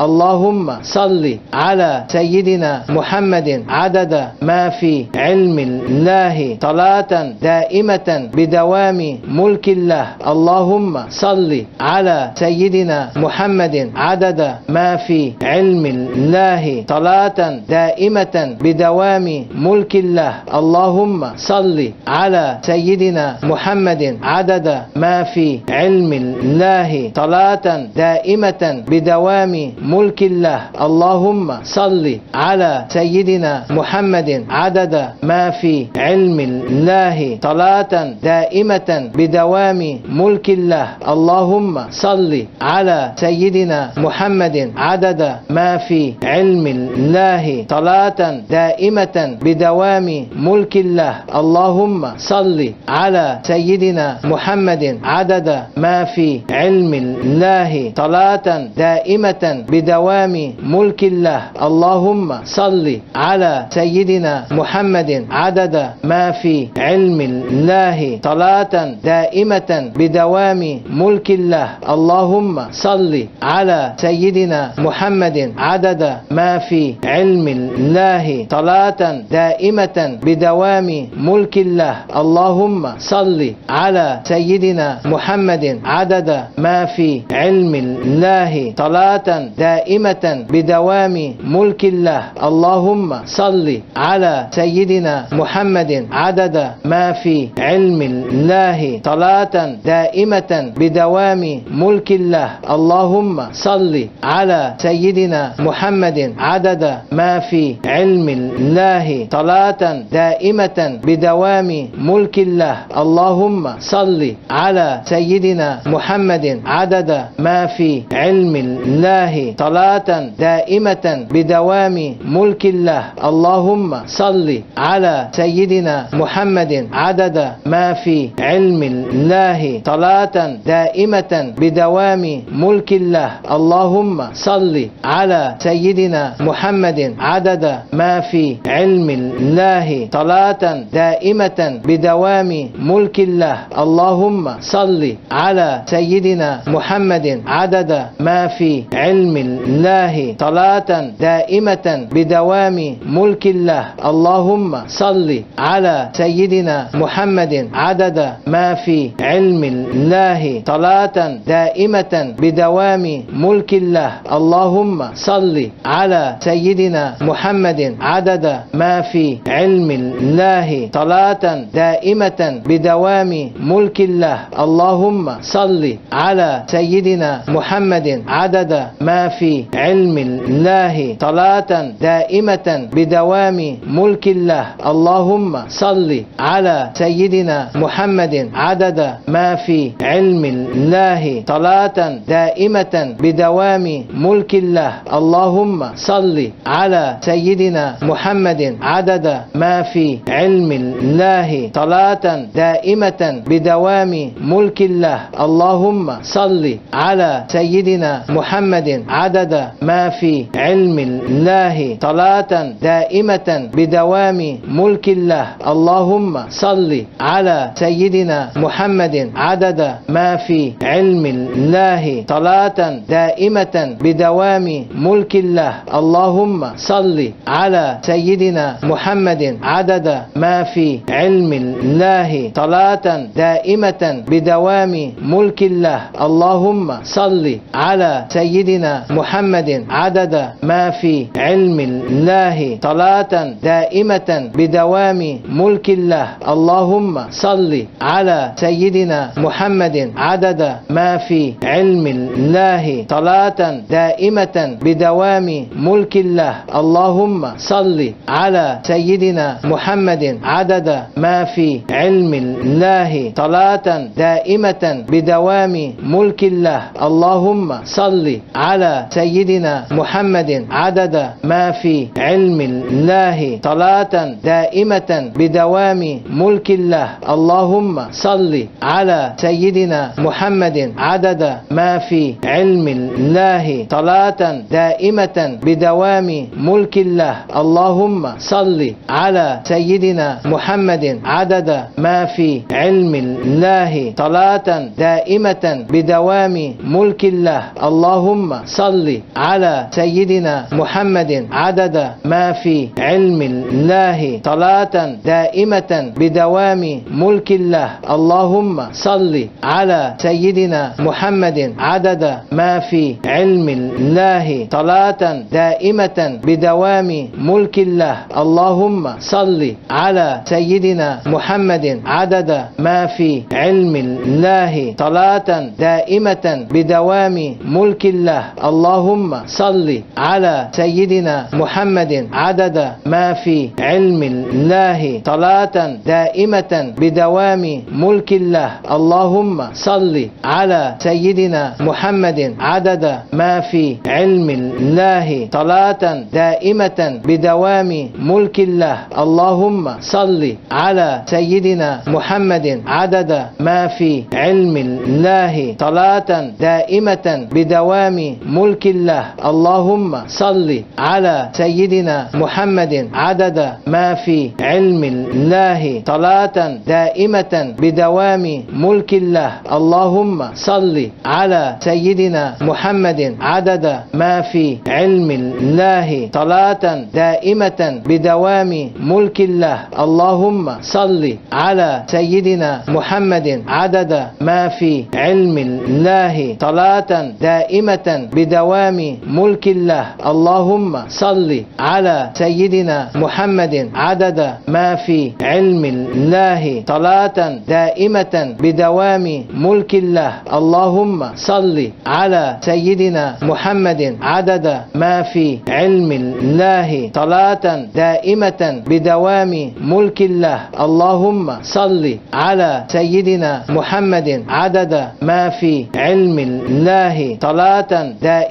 اللهم صل على سيدنا محمد عدد ما في علم الله صلاة دائمة بدوام ملك الله. اللهم صل على سيدنا محمد عدد ما في علم الله صلاة دائمة بدوام ملك الله. اللهم صل على سيدنا محمد عدد ما في علم الله صلاة دائمة بدوام ملك الله. اللهم صل على سيدنا محمد عدد ما في علم الله صلاة دائمة بدوام ملك الله. اللهم صل على سيدنا محمد عدد ما في علم الله صلاة دائمة بدوام ملك الله. اللهم صل على سيدنا محمد عدد ما في علم الله صلاة دائمة بدوام ملك الله. اللهم صل على سيدنا محمد عدد ما في علم الله صلاة دائمة بدوام ملك الله. اللهم صل على سيدنا محمد عدد ما في علم الله صلاة دائمة بدوام ملك الله. اللهم صل على سيدنا محمد عدد ما في علم الله صلاة دائمة بدوام ملك الله. اللهم صل على سيدنا محمد عدد ما في علم الله. صلاة دائمة بدوام ملك الله. اللهم صل على سيدنا محمد عدد ما في علم الله. صلاة دائمة بدوام ملك الله. اللهم صل على سيدنا محمد عدد ما في علم الله. صلاة دائمة بدوام ملك الله. اللهم صل على سيدنا محمد عدد ما في علم الله. صلاة دائمة بدوام ملك الله. اللهم صل على سيدنا محمد عدد ما في علم الله. صلاة دائمة بدوام ملك الله. اللهم صل على سيدنا محمد عدد ما في علم الله صلاة دائمة بدوام ملك الله. اللهم صل على سيدنا محمد. عدد ما في علم الله. صلاة دائمة بدوام ملك الله. اللهم صل على سيدنا محمد. عدد ما في علم الله. صلاة دائمة بدوام ملك الله. اللهم صل على سيدنا محمد. عدد ما في علم الله صلاة دائمة بدوام ملك الله. اللهم صل على سيدنا محمد. عدد ما في علم الله صلاة دائمة بدوام ملك الله. اللهم صل على سيدنا محمد. عدد ما في علم الله صلاة دائمة بدوام ملك الله. اللهم صل على سيدنا محمد. عدد ما في علم الله صلاة دائمة بدوام ملك الله. اللهم صل على سيدنا محمد. عدد ما في علم الله صلاة دائمة بدوام ملك الله. اللهم صل على سيدنا محمد. عدد ما في علم الله صلاة دائمة بدوام ملك الله. اللهم صل على سيدنا محمد عدد ما في علم الله صلاة دائمة بدوام ملك الله. اللهم صل على سيدنا محمد عدد ما في علم الله صلاة دائمة بدوام ملك الله. اللهم صل على سيدنا محمد عدد ما في علم الله صلاة دائمة بدوام ملك الله. اللهم صل على سيدنا محمد عدد ما في علم الله صلاة دائمة بدوام ملك الله. اللهم صل على سيدنا محمد عدد ما في علم الله صلاة دائمة بدوام ملك الله. اللهم صل على سيدنا محمد عدد ما في علم الله صلاة دائمة بدوام ملك الله. اللهم صل صل على سيدنا محمد عدد ما في علم الله صلاة دائمة بدوام ملك الله. اللهم صل على سيدنا محمد عدد ما في علم الله صلاة دائمة بدوام ملك الله. اللهم صل على سيدنا محمد عدد ما في علم الله صلاة دائمة بدوام ملك الله. اللهم صل على سيدنا محمد عدد ما في علم الله صلاة دائمة بدوام ملك الله. اللهم صل على سيدنا محمد عدد ما في علم الله صلاة دائمة بدوام ملك الله. اللهم صل على سيدنا محمد عدد ما في علم الله صلاة دائمة بدوام ملك الله. اللهم صل على سيدنا محمد عدد ما في علم الله صلاة دائمة بدوام ملك الله. اللهم صل على سيدنا محمد عدد ما في علم الله صلاة دائمة بدوام ملك الله. اللهم صل على سيدنا محمد عدد ما في علم الله صلاة دائمة بدوام ملك الله. اللهم صل على سيدنا محمد. عدد ما في علم الله. صلاة دائمة بدوام ملك الله. اللهم صل على سيدنا محمد. عدد ما في علم الله. صلاة دائمة بدوام ملك الله. اللهم صل على سيدنا محمد. عدد ما في علم الله. صلاة دائمة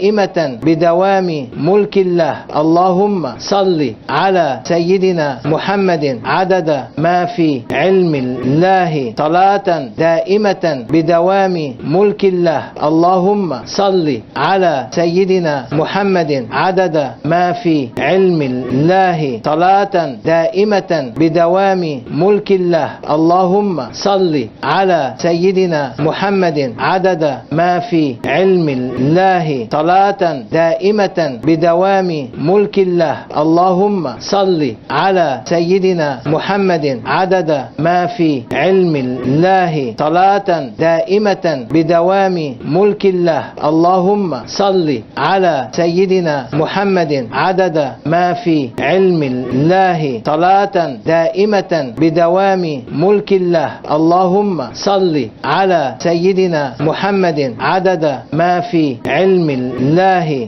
بدوام ملك الله. اللهم صل على سيدنا محمد. عدد ما في علم الله. صلاة دائمة بدوام ملك الله. اللهم صل على سيدنا محمد. عدد ما في علم الله. صلاة دائمة بدوام ملك الله. اللهم صل على سيدنا محمد. عدد ما في علم الله. صلاة دائمة بدوام ملك الله. اللهم صل على سيدنا محمد عدد ما في علم الله. صلاة دائمة بدوام ملك الله. اللهم صل على سيدنا محمد عدد ما في علم الله. صلاة دائمة بدوام ملك الله. اللهم صل على سيدنا محمد عدد ما في علم الله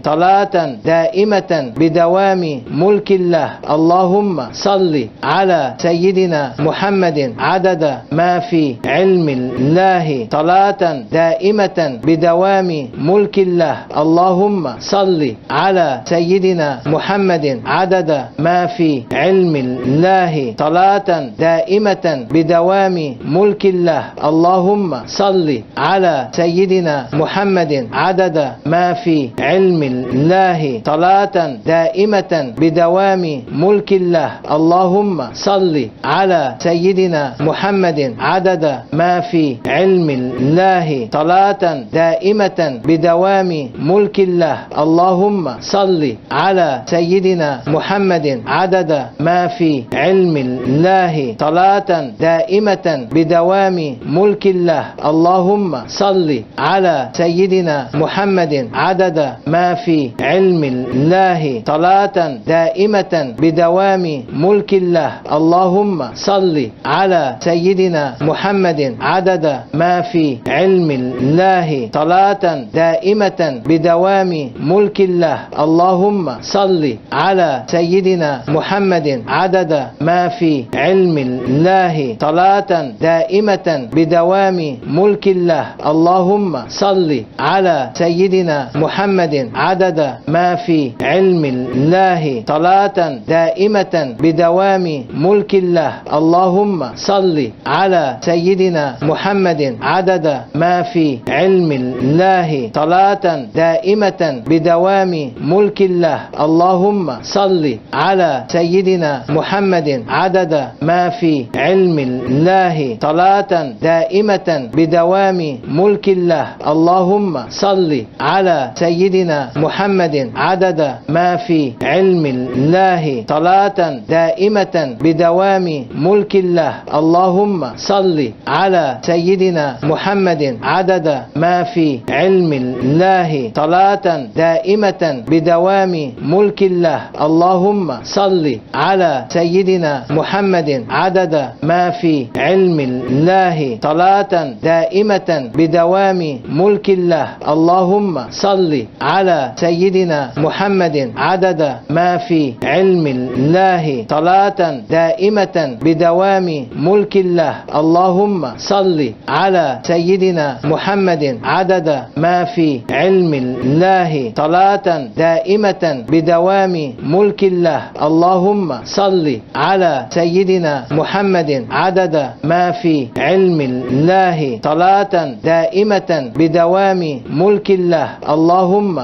صلاة دائمة بدوام ملك الله. اللهم صل على سيدنا محمد عدد ما في علم الله صلاة دائمة بدوام ملك الله. اللهم صل على سيدنا محمد عدد ما في علم الله صلاة دائمة بدوام ملك الله. اللهم صل على سيدنا محمد عدد ما في علم الله صلاة دائمة بدوام ملك الله. اللهم صل على سيدنا محمد عدد ما في علم الله صلاة دائمة بدوام ملك الله. اللهم صل على سيدنا محمد عدد ما في علم الله صلاة دائمة بدوام ملك الله. اللهم صل على سيدنا محمد عدد ما في علم الله صلاة دائمة بدوام ملك الله. اللهم صل على سيدنا محمد. عدد ما في علم الله صلاة دائمة بدوام ملك الله. اللهم صل على سيدنا محمد. عدد ما في علم الله صلاة دائمة بدوام ملك الله. اللهم صل على سيدنا محمد عدد ما في علم الله صلاة دائمة بدوام ملك الله. اللهم صل على سيدنا محمد عدد ما في علم الله صلاة دائمة بدوام ملك الله. اللهم صل على سيدنا محمد عدد ما في علم الله صلاة دائمة بدوام ملك الله. اللهم صل على سيدنا محمد عدد ما في علم الله صلاة دائمة بدوام ملك الله. اللهم صل على سيدنا محمد عدد ما في علم الله صلاة دائمة بدوام ملك الله. اللهم صل على سيدنا محمد عدد ما في علم الله صلاة دائمة بدوام ملك الله. اللهم صل على سيدنا محمد عدد ما في علم الله صلاة دائمة بدوام ملك الله. اللهم صل على سيدنا محمد عدد ما في علم الله صلاة دائمة بدوام ملك الله. اللهم صل على سيدنا محمد عدد ما في علم الله صلاة دائمة بدوام ملك الله. اللهم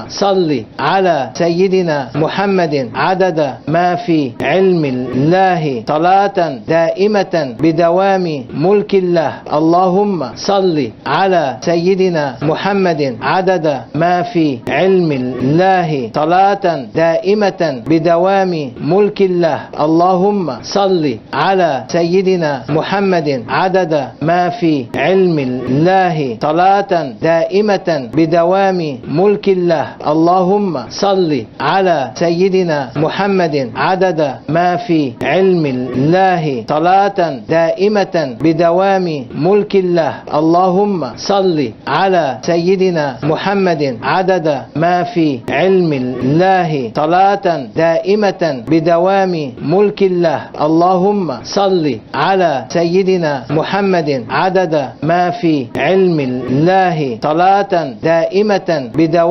صل على سيدنا محمد عدد ما في علم الله صلاة دائمة بدوام ملك الله. اللهم صل على سيدنا محمد عدد ما في علم الله صلاة دائمة بدوام ملك الله. اللهم صل على سيدنا محمد عدد ما في علم الله صلاة دائمة بدوام ملك الله. اللهم صل على سيدنا محمد عدد ما في علم الله صلاة دائمة بدوام ملك الله. اللهم صل على سيدنا محمد عدد ما في علم الله صلاة دائمة بدوام ملك الله. اللهم صل على سيدنا محمد عدد ما في علم الله صلاة دائمة بدوام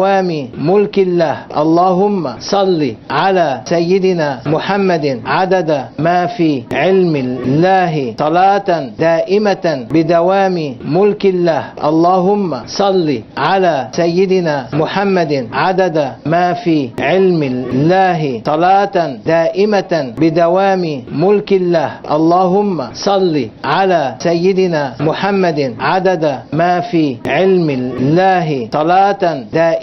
ملك الله. اللهم صل على سيدنا محمد عدد ما في علم الله صلاة دائمة بدوام ملك الله. اللهم صل على سيدنا محمد عدد ما في علم الله صلاة دائمة بدوام ملك الله. اللهم صل على سيدنا محمد عدد ما في علم الله صلاة دائمة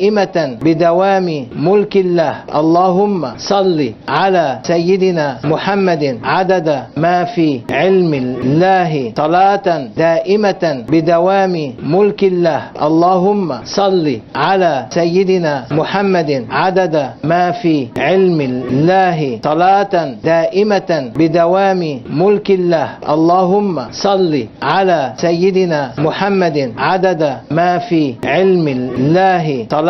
بدوام ملك الله. اللهم صل على سيدنا محمد عدد ما في علم الله. صلاة دائمة بدوام ملك الله. اللهم صل على سيدنا محمد عدد ما في علم الله. صلاة دائمة بدوام ملك الله. اللهم صل على سيدنا محمد عدد ما في علم الله. صلاة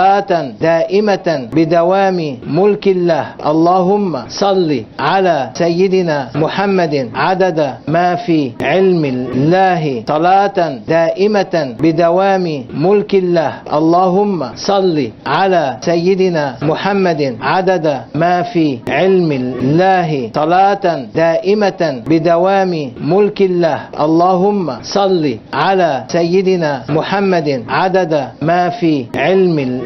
دائمة بدوام ملك الله. اللهم صل على سيدنا محمد عدد ما في علم الله. صلاة دائمة بدوام ملك الله. اللهم صل على سيدنا محمد عدد ما في علم الله. صلاة دائمة بدوام ملك الله. اللهم صل على سيدنا محمد عدد ما في علم الله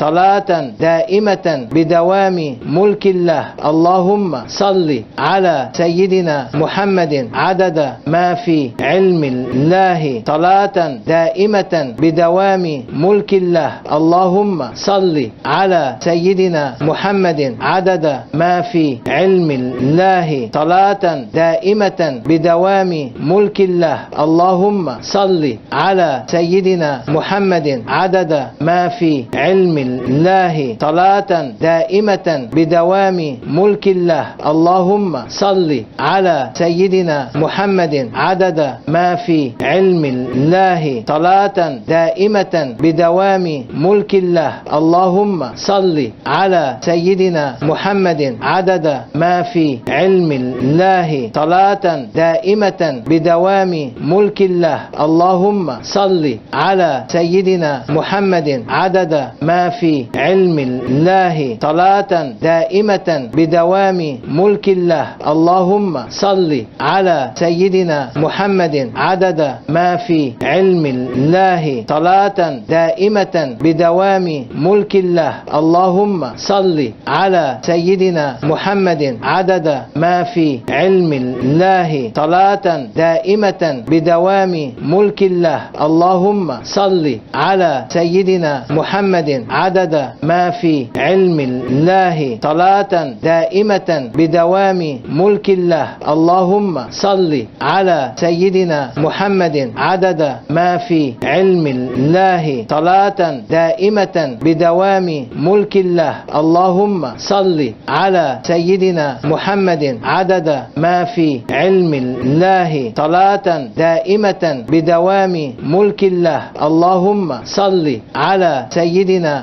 صلاة دائمة بدوام ملك الله. اللهم صل على سيدنا محمد عدد ما في علم الله. صلاة دائمة بدوام ملك الله. اللهم صل على سيدنا محمد عدد ما في علم الله. صلاة دائمة بدوام ملك الله. اللهم صل على سيدنا محمد عدد ما في علم الله صلاة دائمة بدوام ملك الله. اللهم صل على سيدنا محمد عدد ما في علم الله صلاة دائمة بدوام ملك الله. اللهم صل على سيدنا محمد عدد ما في علم الله صلاة دائمة بدوام ملك الله. اللهم صل على سيدنا محمد عدد ما في علم الله صلاة دائمة بدوام ملك الله. اللهم صل على سيدنا محمد. عدد ما في علم الله صلاة دائمة بدوام ملك الله. اللهم صل على سيدنا محمد. عدد ما في علم الله صلاة دائمة بدوام ملك الله. اللهم صل على سيدنا محمد. محمد عدد ما في علم الله صلاة دائمة بدوام ملك الله. اللهم صل على سيدنا محمد عدد ما في علم الله صلاة دائمة بدوام ملك الله. اللهم صل على سيدنا محمد عدد ما في علم الله صلاة دائمة بدوام ملك الله. اللهم صل على سيدنا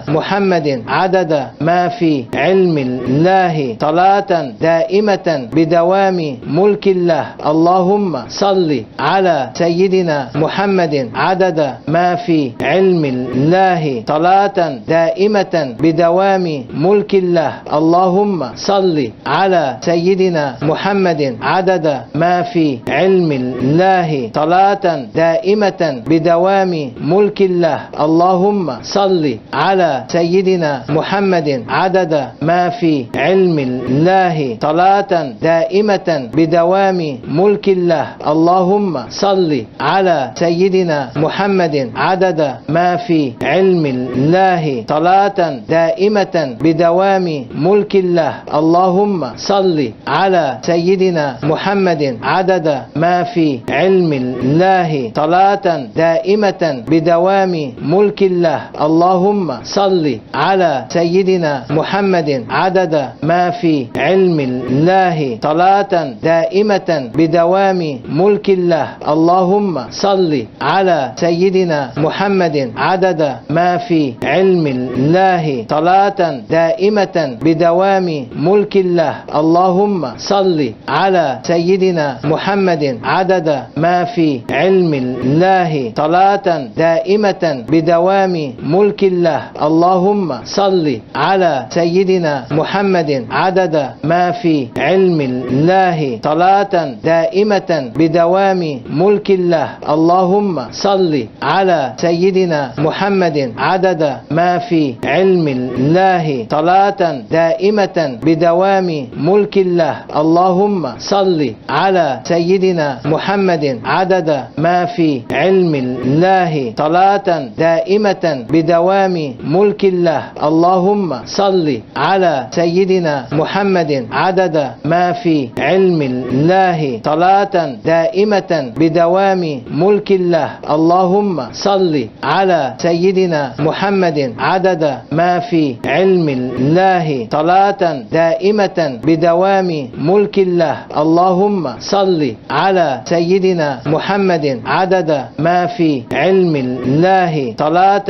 محمد عدد ما في علم الله صلاة دائمة بدوام ملك الله. اللهم صل على سيدنا محمد عدد ما في علم الله صلاة دائمة بدوام ملك الله. اللهم صل على سيدنا محمد عدد ما في علم الله صلاة دائمة بدوام ملك الله. اللهم صل على سيدنا محمد عدد ما في علم الله صلاة دائمة بدوام ملك الله. اللهم صل على سيدنا محمد عدد ما في علم الله صلاة دائمة بدوام ملك الله. اللهم صل على سيدنا محمد عدد ما في علم الله صلاة دائمة بدوام ملك الله. اللهم صل على سيدنا محمد عدد ما في علم الله صلاة دائمة بدوام ملك الله. اللهم صل على سيدنا محمد عدد ما في علم الله صلاة دائمة بدوام ملك الله. اللهم صل على سيدنا محمد عدد ما في علم الله صلاة دائمة بدوام ملك الله. اللهم صل على سيدنا محمد عدد ما في علم الله صلاة دائمة بدوام ملك الله. اللهم صل على سيدنا محمد عدد ما في علم الله صلاة دائمة بدوام ملك الله. اللهم صل على سيدنا محمد عدد ما في علم الله صلاة دائمة بدوام ملك الله. اللهم صل على سيدنا محمد عدد ما في علم الله صلاة دائمة بدوام ملك الله. اللهم صل على سيدنا محمد عدد ما في علم الله صلاة دائمة بدوام ملك الله. اللهم صل على سيدنا محمد عدد ما في علم الله صلاة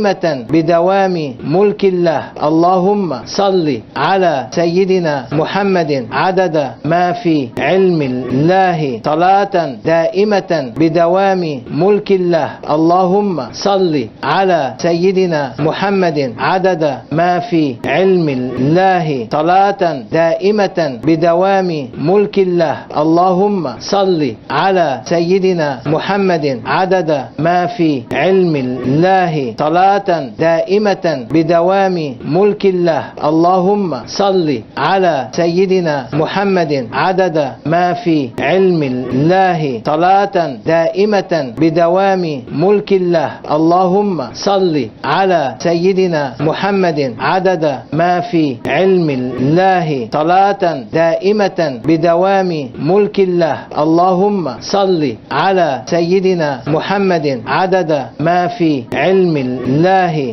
دائمة بدوام ملك الله. اللهم صل على سيدنا محمد. عدد ما في علم الله. صلاة دائمة بدوام ملك الله. اللهم صل على سيدنا محمد. عدد ما في علم الله. صلاة دائمة بدوام ملك الله. اللهم صل على سيدنا محمد. عدد ما في علم الله. صلاة دائمة بدوام ملك الله. اللهم صل على سيدنا محمد. عدد ما في علم الله. صلاة دائمة بدوام ملك الله. اللهم صل على سيدنا محمد. عدد ما في علم الله. صلاة دائمة بدوام ملك الله. اللهم صل على سيدنا محمد. عدد ما في علم الله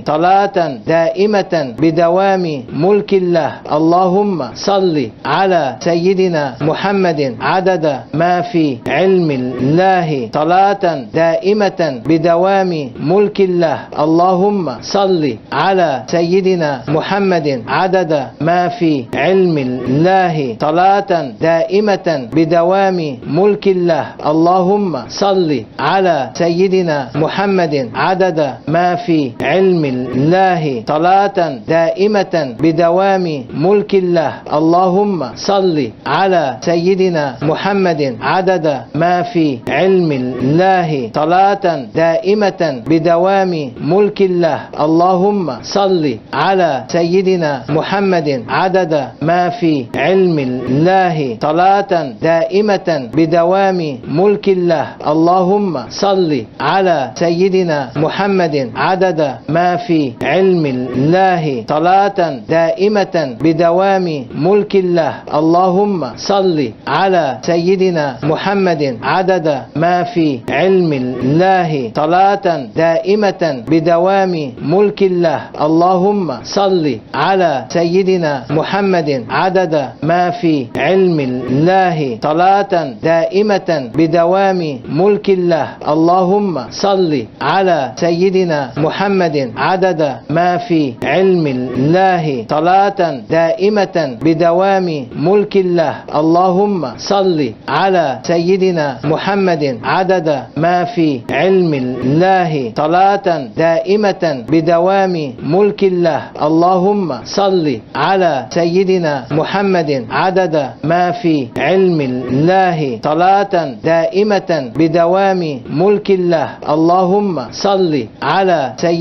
صلاة دائمة بدوام ملك الله. اللهم صل على سيدنا محمد عدد ما في علم الله صلاة دائمة بدوام ملك الله. اللهم صل على سيدنا محمد عدد ما في علم الله صلاة دائمة بدوام ملك الله. اللهم صل على سيدنا محمد عدد ما في علم الله صلاة دائمة بدوام ملك الله. اللهم صل على سيدنا محمد عدد ما في علم الله صلاة دائمة بدوام ملك الله. اللهم صل على سيدنا محمد عدد ما في علم الله صلاة دائمة بدوام ملك الله. اللهم صل على سيدنا محمد عدد ما في علم الله صلاة دائمة بدوام ملك الله. اللهم صل على سيدنا محمد عدد ما في علم الله صلاة دائمة بدوام ملك الله. اللهم صل على سيدنا محمد عدد ما في علم الله صلاة دائمة بدوام ملك الله. اللهم صل على سيدنا محمد عدد ما في علم الله صلاة دائمة بدوام ملك الله. اللهم صل على سيدنا محمد عدد ما في علم الله صلاة دائمة بدوام ملك الله. اللهم صل على سيدنا محمد عدد ما في علم الله صلاة دائمة بدوام ملك الله. اللهم صل على سيدنا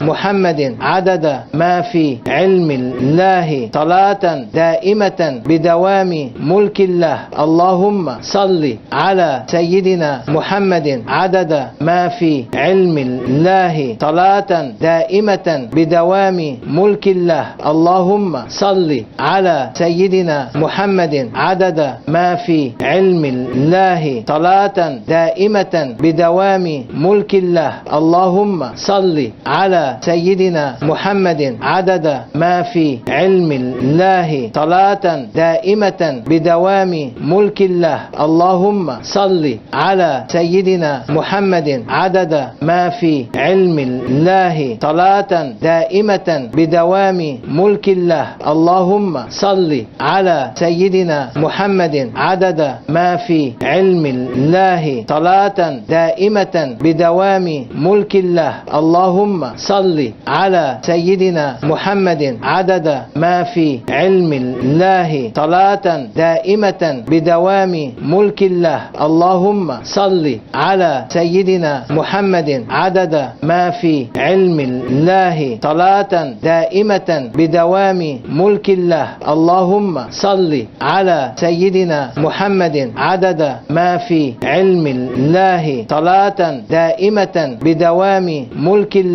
محمد عدد ما في علم الله صلاة دائمة بدوام ملك الله. اللهم صل على سيدنا محمد عدد ما في علم الله صلاة دائمة بدوام ملك الله. اللهم صل على سيدنا محمد عدد ما في علم الله صلاة دائمة بدوام ملك الله. اللهم صل على سيدنا محمد عدد ما في علم الله صلاة دائمة بدوام ملك الله. اللهم صل على سيدنا محمد عدد ما في علم الله صلاة دائمة بدوام ملك الله. اللهم صل على سيدنا محمد عدد ما في علم الله صلاة دائمة بدوام ملك الله. اللهم صل على سيدنا محمد عدد ما في علم الله صلاة دائمة بدوام ملك الله. اللهم صل على سيدنا محمد عدد ما في علم الله صلاة دائمة بدوام ملك الله. اللهم صل على سيدنا محمد عدد ما في علم الله صلاة دائمة بدوام ملك الله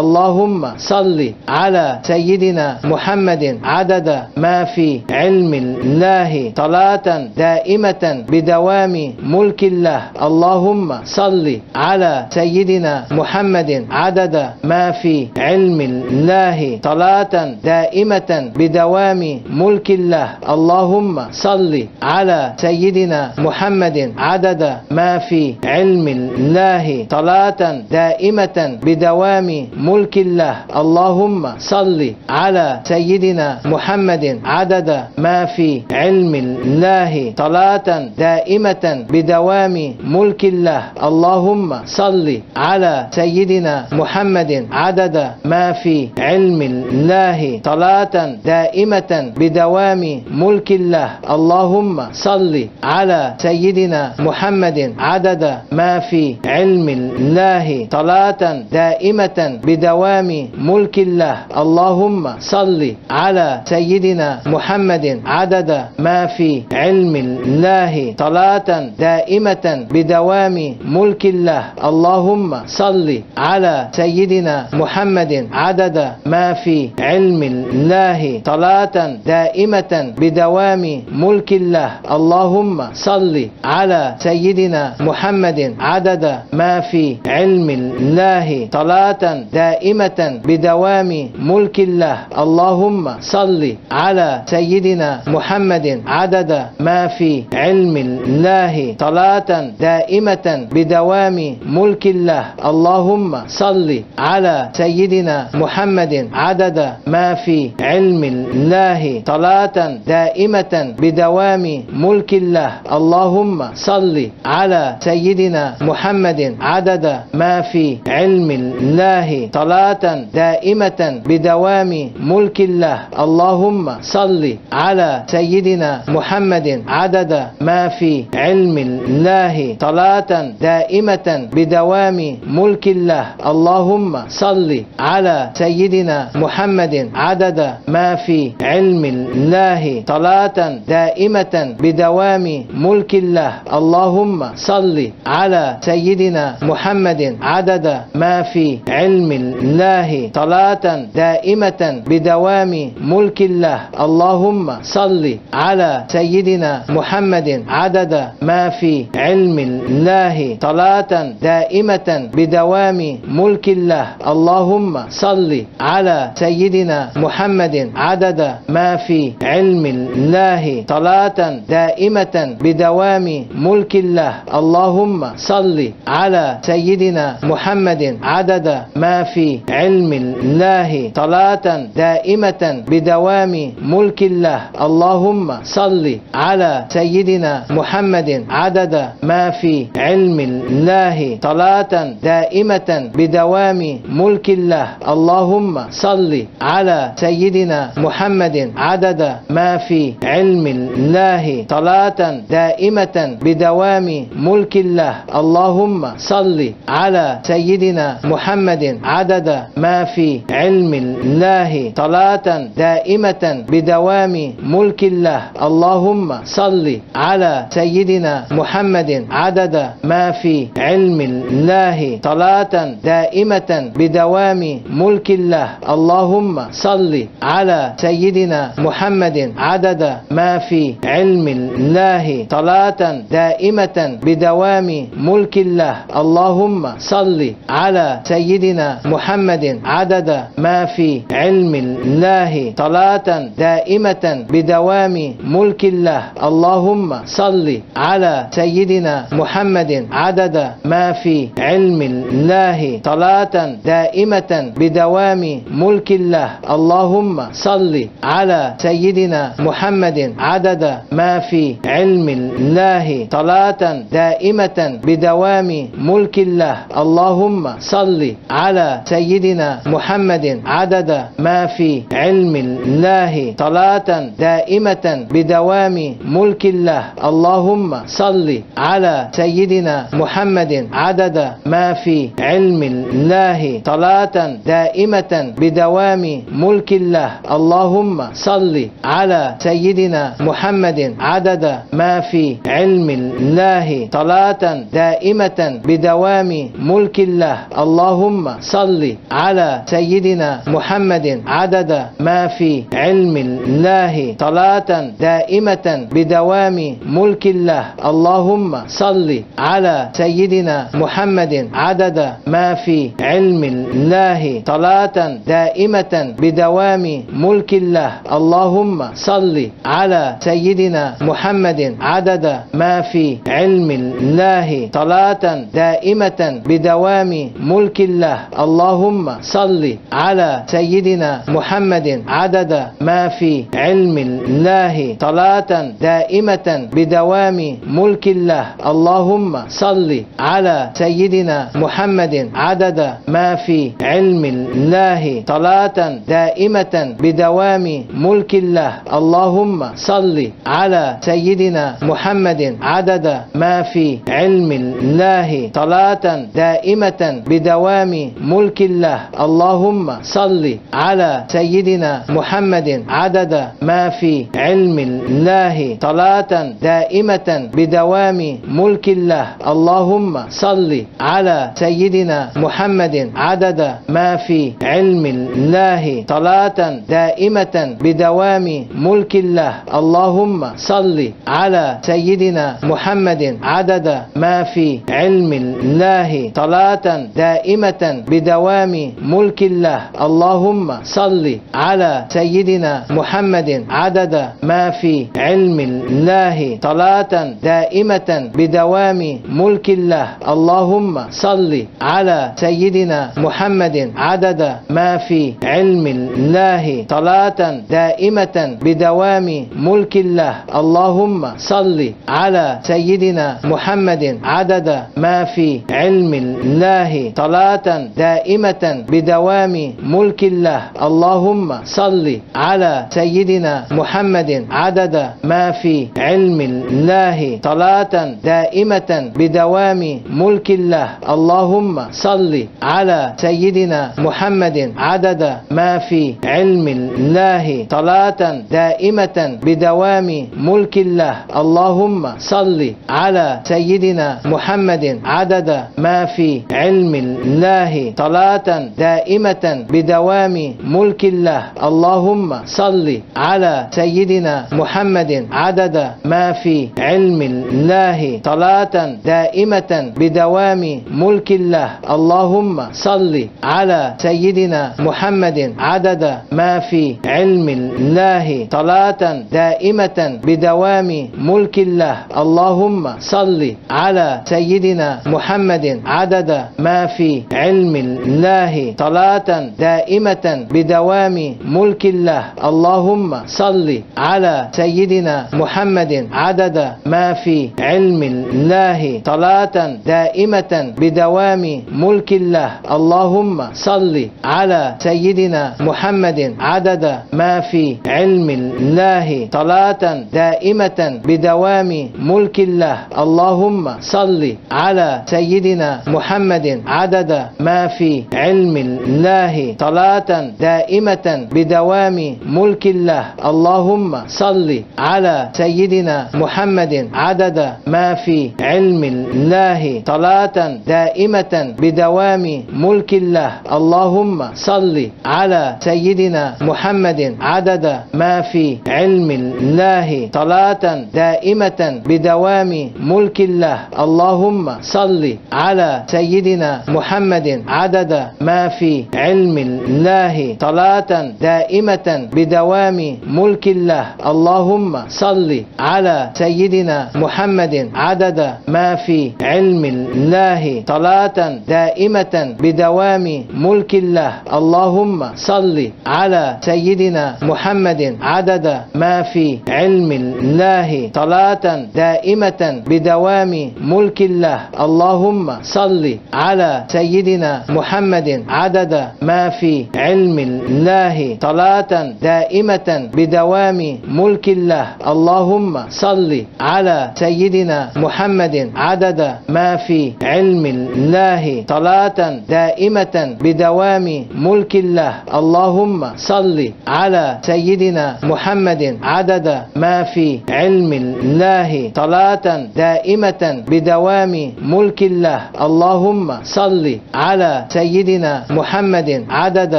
اللهم صل على سيدنا محمد عدد ما في علم الله صلاة دائمة بدوام ملك الله. اللهم صل على سيدنا محمد عدد ما في علم الله صلاة دائمة بدوام ملك الله. اللهم صل على سيدنا محمد عدد ما في علم الله صلاة دائمة بدوام ملك الله. اللهم صل على سيدنا محمد عدد ما في علم الله صلاة دائمة بدوام ملك الله. اللهم صل على سيدنا محمد عدد ما في علم الله صلاة دائمة بدوام ملك الله. اللهم صل على سيدنا محمد عدد ما في علم الله صلاة دائمة بدوام ملك الله. اللهم صل على سيدنا محمد عدد ما في علم الله صلاة دائمة بدوام ملك الله. اللهم صل على سيدنا محمد عدد ما في علم الله صلاة دائمة بدوام ملك الله. اللهم صل على سيدنا محمد عدد ما في علم الله صلاة دائمة بدوام ملك الله. اللهم صل على سيدنا محمد. عدد ما في علم الله. صلاة دائمة بدوام ملك الله. اللهم صل على سيدنا محمد. عدد ما في علم الله. صلاة دائمة بدوام ملك الله. اللهم صل على سيدنا محمد. عدد ما في علم الله. صلاة دائمة بدوام ملك الله. اللهم صل على سيدنا محمد عدد ما في علم الله. صلاة دائمة بدوام ملك الله. اللهم صل على سيدنا محمد عدد ما في علم الله. صلاة دائمة بدوام ملك الله. اللهم صل على سيدنا محمد عدد ما في علم الله صلاة دائمة بدوام ملك الله. اللهم صل على سيدنا محمد عدد ما في علم الله صلاة دائمة بدوام ملك الله. اللهم صل على سيدنا محمد عدد ما في علم الله صلاة دائمة بدوام ملك الله. اللهم صل على سيدنا محمد عدد ما في علم الله صلاة دائمة بدوام ملك الله. اللهم صل على سيدنا محمد. عدد ما في علم الله صلاة دائمة بدوام ملك الله. اللهم صل على سيدنا محمد. عدد ما في علم الله صلاة دائمة بدوام ملك الله. اللهم صل على سيدنا محمد. عدد ما في علم الله صلاة دائمة بدوام ملك الله. اللهم صل على سيدنا محمد عدد ما في علم الله صلاة دائمة بدوام ملك الله. اللهم صل على سيدنا محمد عدد ما في علم الله صلاة دائمة بدوام ملك الله. اللهم صل على سيدنا محمد عدد ما في علم الله صلاة دائمة بدوام ملك الله. اللهم صل على سيدنا محمد عدد ما في علم الله صلاة دائمة بدوام ملك الله. اللهم صل على سيدنا محمد عدد ما في علم الله صلاة دائمة بدوام ملك الله. اللهم صل على سيدنا محمد عدد ما في علم الله صلاة دائمة بدوام ملك الله. اللهم صل على سيدنا محمد عدد ما في علم الله صلاة دائمة بدوام ملك الله. اللهم صل على سيدنا محمد عدد ما في علم الله صلاة دائمة بدوام ملك الله. اللهم صل على سيدنا محمد عدد ما في علم الله صلاة دائمة بدوام ملك الله. اللهم صل على سيدنا محمد عدد ما في علم الله صلاة دائمة بدوام ملك الله. اللهم صل على سيدنا محمد عدد ما في علم الله صلاة دائمة بدوام ملك الله. اللهم صل على سيدنا محمد عدد ما في علم الله صلاة دائمة بدوام ملك الله اللهم صل على سيدنا محمد عدد ما في علم الله صلاة دائمة بدوام ملك الله اللهم صل على سيدنا محمد عدد ما في علم الله صلاة دائمة بدوام ملك الله. اللهم صل على سيدنا محمد عدد ما في علم الله صلاة دائمة بدوام ملك الله. اللهم صل على سيدنا محمد عدد ما في علم الله صلاة دائمة بدوام ملك الله. اللهم صل على سيدنا محمد عدد ما في علم الله صلاة دائمة بدوام ملك الله. اللهم صل على سيدنا محمد عدد ما في علم الله صلاة دائمة بدوام ملك الله. اللهم صل على سيدنا محمد عدد ما في علم الله صلاة دائمة بدوام ملك الله. اللهم صل على سيدنا محمد عدد ما في علم الله صلاة دائمة بدوام ملك الله. اللهم صل على سيدنا محمد. عدد ما في علم الله. صلاة دائمة بدوام ملك الله. اللهم صل على سيدنا محمد. عدد ما في علم الله. صلاة دائمة بدوام ملك الله. اللهم صل على سيدنا محمد. عدد ما في علم الله. الله صلاة دائمة بدوام ملك الله. اللهم صل على سيدنا محمد. عدد ما في علم الله. صلاة دائمة بدوام ملك الله. اللهم صل على سيدنا محمد. عدد ما في علم الله. صلاة دائمة بدوام ملك الله. اللهم صل على سيدنا محمد. عدد ما في علم الله صلاة دائمة بدوام ملك الله. اللهم صل على سيدنا محمد. عدد ما في علم الله صلاة دائمة بدوام ملك الله. اللهم صل على سيدنا محمد. عدد ما في علم الله صلاة دائمة بدوام ملك الله. اللهم صل على سيدنا محمد. عدد ما في علم الله صلاة دائمة بدوام ملك الله. اللهم صل على سيدنا محمد. عدد ما في علم الله صلاة دائمة بدوام ملك الله. اللهم صل على سيدنا محمد. عدد ما في علم الله صلاة دائمة بدوام ملك الله. اللهم صل على سيدنا محمد. عدد ما في علم الله صلاة دائمة بدوام ملك الله. اللهم صل على سيدنا محمد. عدد ما في علم الله صلاة دائمة بدوام ملك الله. اللهم صل على سيدنا محمد. عدد ما في علم الله صلاة دائمة بدوام ملك الله. اللهم صل على سيدنا محمد عدد ما في علم الله صلاة دائمة بدوام ملك الله. اللهم صل على سيدنا محمد عدد ما في علم الله صلاة دائمة بدوام ملك الله. اللهم صل على سيدنا محمد عدد ما في علم الله صلاة دائمة بدوام ملك الله. اللهم صل على سيدنا محمد عدد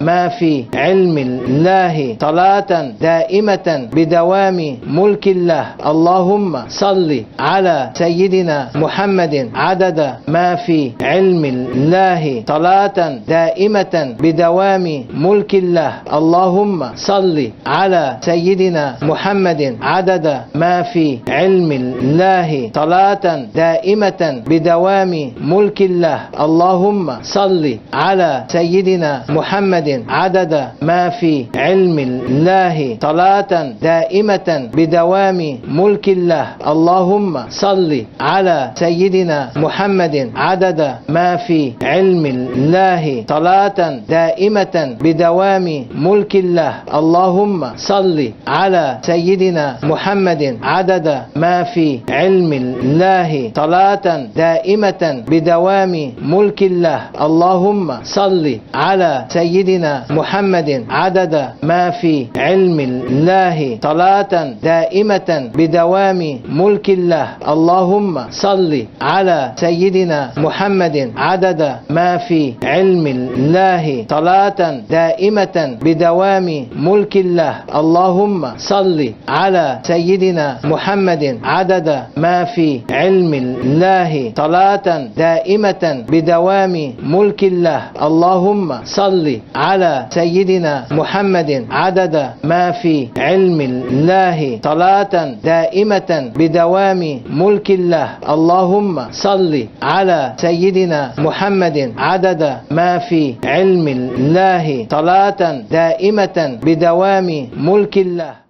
ما في علم الله صلاة دائمة بدوام ملك الله. اللهم صل على سيدنا محمد عدد ما في علم الله صلاة دائمة بدوام ملك الله. اللهم صل على سيدنا محمد عدد ما في علم الله صلاة دائمة بدوام ملك الله. اللهم صل على سيدنا محمد عدد ما في علم الله صلاة دائمة بدوام ملك الله. اللهم صل على سيدنا محمد عدد ما في علم الله صلاة دائمة بدوام ملك الله. اللهم صل على سيدنا محمد عدد ما في علم الله صلاة دائمة بدوام ملك الله. اللهم صل على سيدنا محمد عدد ما في علم الله صلاة دائمة بدوام ملك الله. اللهم صل على سيدنا محمد عدد ما في علم الله صلاة دائمة بدوام ملك الله. اللهم صل على سيدنا محمد عدد ما في علم الله صلاة دائمة بدوام ملك الله. اللهم صل على سيدنا محمد عدد ما في علم الله صلاة دائمة بدوام ملك الله. اللهم صل على سيدنا محمد عدد ما في علم الله صلاة دائمة بدوام ملك الله.